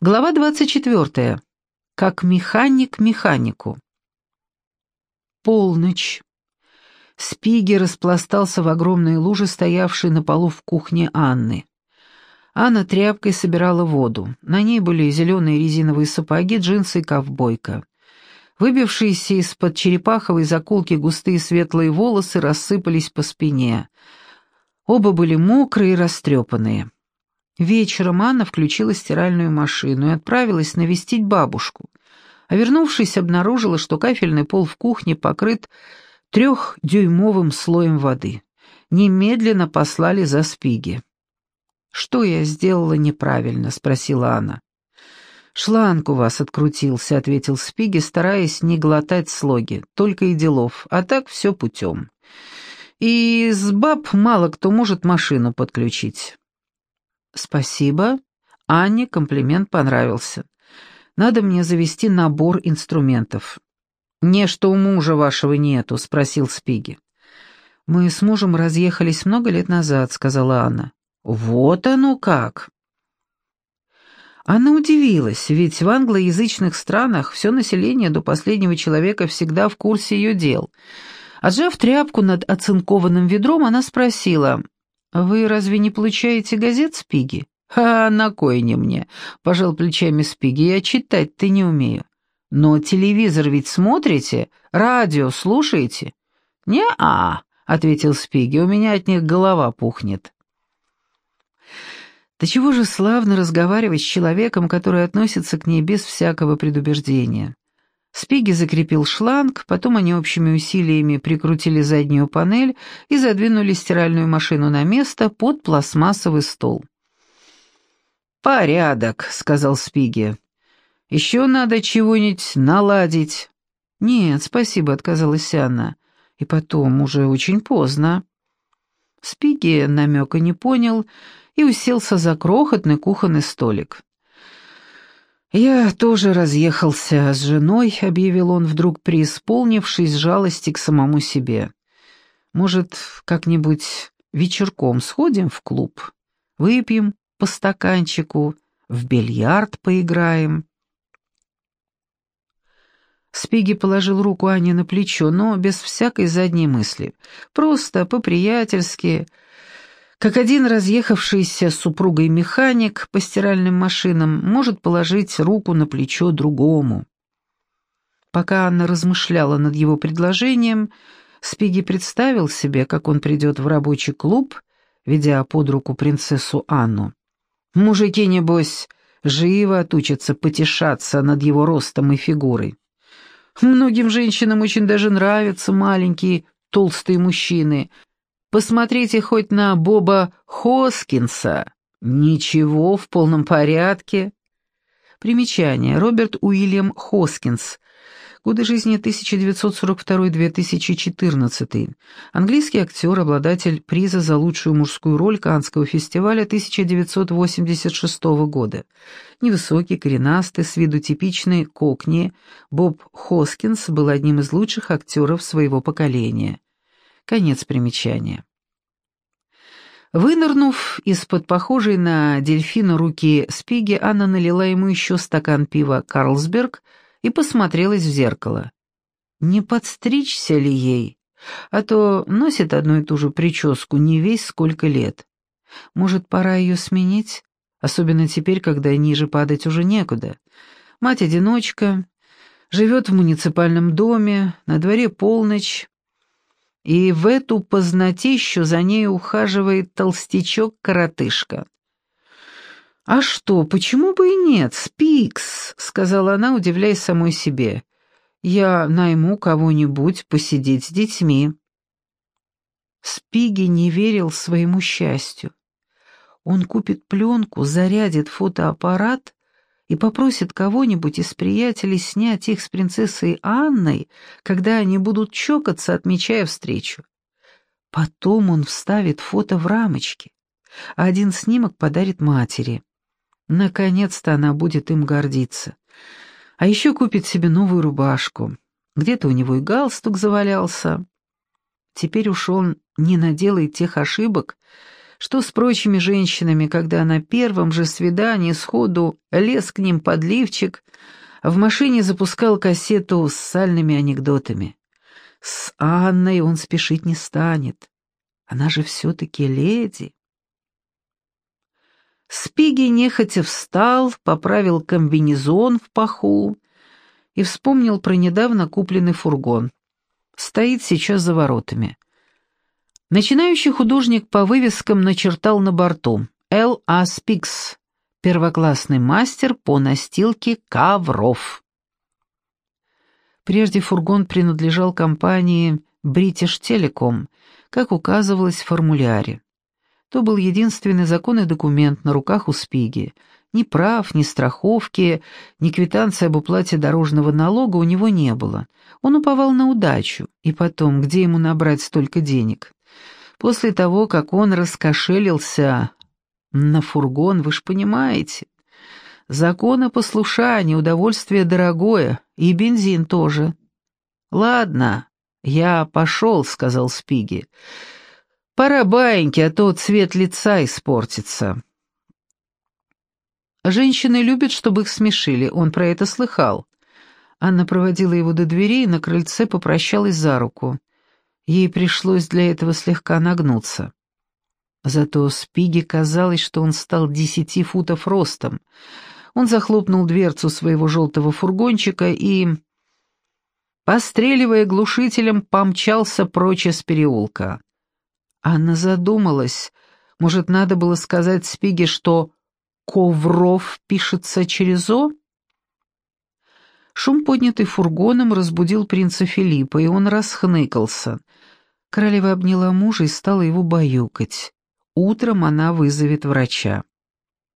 Глава 24. Как механик механику. Полночь. Спиги распластался в огромной луже, стоявшей на полу в кухне Анны. Анна тряпкой собирала воду. На ней были зеленые резиновые сапоги, джинсы и ковбойка. Выбившиеся из-под черепаховой заколки густые светлые волосы рассыпались по спине. Оба были мокрые и растрепанные. Вечером Анна включила стиральную машину и отправилась навестить бабушку. А вернувшись, обнаружила, что кафельный пол в кухне покрыт трехдюймовым слоем воды. Немедленно послали за спиги. «Что я сделала неправильно?» — спросила Анна. «Шланг у вас открутился», — ответил Спиги, стараясь не глотать слоги. «Только и делов, а так все путем. И с баб мало кто может машину подключить. «Спасибо. Анне комплимент понравился. Надо мне завести набор инструментов». «Не, что у мужа вашего нету», — спросил Спиги. «Мы с мужем разъехались много лет назад», — сказала Анна. «Вот оно как!» Она удивилась, ведь в англоязычных странах все население до последнего человека всегда в курсе ее дел. Отжав тряпку над оцинкованным ведром, она спросила, «Вы разве не получаете газет, Спиги?» «А на кой не мне?» — пожал плечами Спиги. «Я читать-то не умею». «Но телевизор ведь смотрите? Радио слушаете?» «Не-а», — ответил Спиги, — «у меня от них голова пухнет». Да чего же славно разговаривать с человеком, который относится к ней без всякого предубеждения. Спиги закрепил шланг, потом они общими усилиями прикрутили заднюю панель и задвинули стиральную машину на место под пластмассовый стол. «Порядок», — сказал Спиги. «Еще надо чего-нибудь наладить». «Нет, спасибо», — отказалась Анна. «И потом, уже очень поздно». Спиги намека не понял и уселся за крохотный кухонный столик. «Я тоже разъехался с женой», — объявил он вдруг, преисполнившись жалости к самому себе. «Может, как-нибудь вечерком сходим в клуб? Выпьем по стаканчику, в бильярд поиграем?» Спиги положил руку Ане на плечо, но без всякой задней мысли. Просто по-приятельски, как один разъехавшийся с супругой механик по стиральным машинам может положить руку на плечо другому. Пока Анна размышляла над его предложением, Спиги представил себе, как он придет в рабочий клуб, ведя под руку принцессу Анну. Мужики, небось, живо отучатся потешаться над его ростом и фигурой. Многим женщинам очень даже нравятся маленькие толстые мужчины, Посмотрите хоть на Боба Хоскинса. Ничего, в полном порядке. Примечание. Роберт Уильям Хоскинс. Годы жизни 1942-2014. Английский актер, обладатель приза за лучшую мужскую роль Каннского фестиваля 1986 года. Невысокий, коренастый, с виду типичный кокни, Боб Хоскинс был одним из лучших актеров своего поколения. Конец примечания. Вынырнув из-под похожей на дельфина руки Спиги, Анна налила ему еще стакан пива «Карлсберг» и посмотрелась в зеркало. Не подстричься ли ей? А то носит одну и ту же прическу не весь сколько лет. Может, пора ее сменить? Особенно теперь, когда ниже падать уже некуда. Мать-одиночка, живет в муниципальном доме, на дворе полночь, и в эту познатищу за ней ухаживает толстячок-коротышка. «А что, почему бы и нет, Спикс?» — сказала она, удивляясь самой себе. «Я найму кого-нибудь посидеть с детьми». Спиги не верил своему счастью. Он купит пленку, зарядит фотоаппарат и попросит кого-нибудь из приятелей снять их с принцессой Анной, когда они будут чокаться, отмечая встречу. Потом он вставит фото в рамочки, а один снимок подарит матери. Наконец-то она будет им гордиться. А еще купит себе новую рубашку. Где-то у него и галстук завалялся. Теперь уж он не наделает тех ошибок, Что с прочими женщинами, когда на первом же свидании сходу лез к ним подливчик, в машине запускал кассету с сальными анекдотами? С Анной он спешить не станет. Она же все-таки леди. Спиги нехотя встал, поправил комбинезон в паху и вспомнил про недавно купленный фургон. Стоит сейчас за воротами. Начинающий художник по вывескам начертал на борту «Л. А. Спикс», первоклассный мастер по настилке ковров. Прежде фургон принадлежал компании British Telecom, как указывалось в формуляре. То был единственный законный документ на руках у Спиги. Ни прав, ни страховки, ни квитанции об уплате дорожного налога у него не было. Он уповал на удачу, и потом, где ему набрать столько денег? После того, как он раскошелился на фургон, вы ж понимаете. Законопослушание, удовольствие дорогое, и бензин тоже. «Ладно, я пошел», — сказал Спиги. Пора баиньки, а то цвет лица испортится. Женщины любят, чтобы их смешили, он про это слыхал. Анна проводила его до дверей и на крыльце попрощалась за руку. Ей пришлось для этого слегка нагнуться. Зато Спиге казалось, что он стал десяти футов ростом. Он захлопнул дверцу своего желтого фургончика и, постреливая глушителем, помчался прочь из переулка. Анна задумалась. Может, надо было сказать Спиге, что «Ковров» пишется через «о»? Шум, поднятый фургоном, разбудил принца Филиппа, и он расхныкался. Королева обняла мужа и стала его баюкать. Утром она вызовет врача.